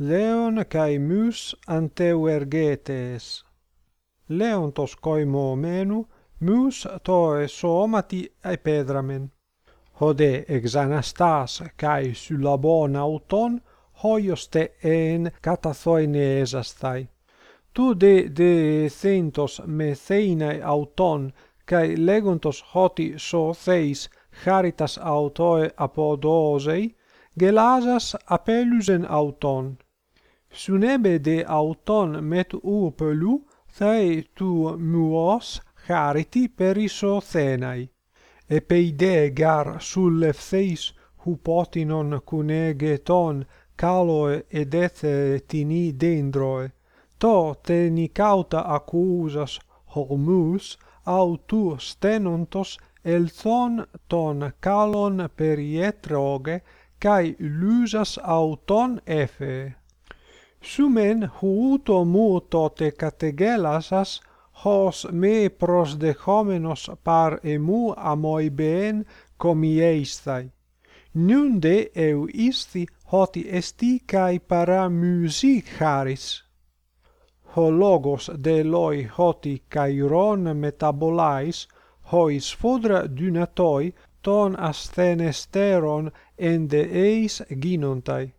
Leon kai mus anteuergetes. Leontos koimo menu, mus to esomati epedramen. Hode exanastas kai syllabon auton hoioste en katathoine esastai. Tu de de thentos metheinai auton kai legontos hoti so theis charitas autoe apodosei gelasas apellusen auton Sunebe de auton met ou pelou, thai tu muos chariti e peide gar sulleftheis hupotinon cunegeton caloe edethe tini dendroe. To te nicauta accusas hormus autu stenontos elthon ton calon perietroge, kai lusas auton efe sumen huuto muto te categelasas hos me pros de homenos par emu amoiben comiestai nunde eu isti hoti esti kai para music charis ho logos de loi hoti kairon metabolais hois fodra dynatoi ton asthenisteron ende eis ginontai.